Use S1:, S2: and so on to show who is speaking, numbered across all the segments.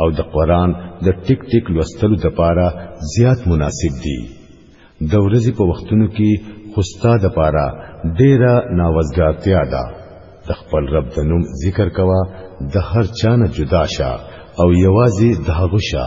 S1: او د قران د ټیک ټیک لوستلو د پاره زیات مناسب دي د ورځې په وختونو کې خوستا د پاره ډیره ناوزګارتیا ده د خپل رب د نوم ذکر کوا د هر چانه جدا شه او یوازې د هغه شه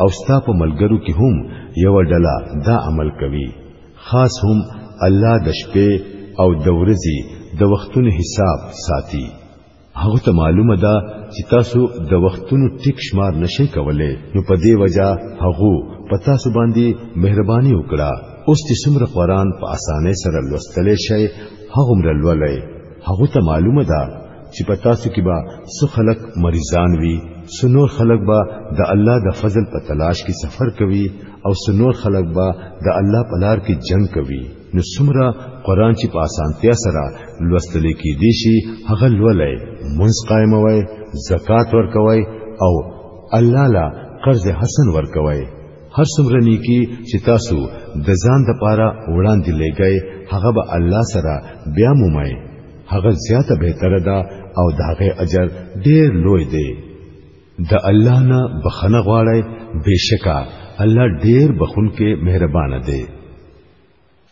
S1: او ستا په ملګرو کې هم یو ډله دا عمل کوي خاص هم الله د شپې او د ورځې د وختونو حساب ساتي هغه ته معلومه ده چې تاسو د وختونو ټیک شمار نشئ کولای نو په دې وجہ هغه په تاسو باندې مهرباني وکړه اوس چې څومره قران په اسانه سره لوستلی شئ هغه مر لولئ هغه ته معلومه ده چې په تاسو کې به څو خلک مریضان وي څو نور خلک به د الله د فضل په تلاش کې سفر کوي او څو نور خلک به د الله په لار کې جنگ کوي نو څومره قران چې په اسانتیا سره لوستل کې دي شي هغه لولای منځ قائموي زکات ورکوي او الله لا قرض حسن ورکوي هر څومره نیکی چې تاسو د ځان د پاره وړاندې لګئ هغه به الله سره بیا مومئ هغه زیاته بهتره ده او داغه اجر ډیر لوی دی د الله نه بخنه غواړی بشکا الله ډیر بخون کې مهربان دی